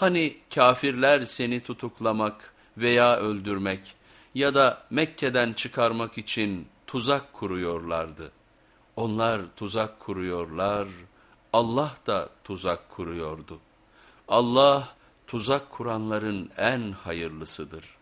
Hani kafirler seni tutuklamak veya öldürmek ya da Mekke'den çıkarmak için tuzak kuruyorlardı. Onlar tuzak kuruyorlar, Allah da tuzak kuruyordu. Allah tuzak kuranların en hayırlısıdır.''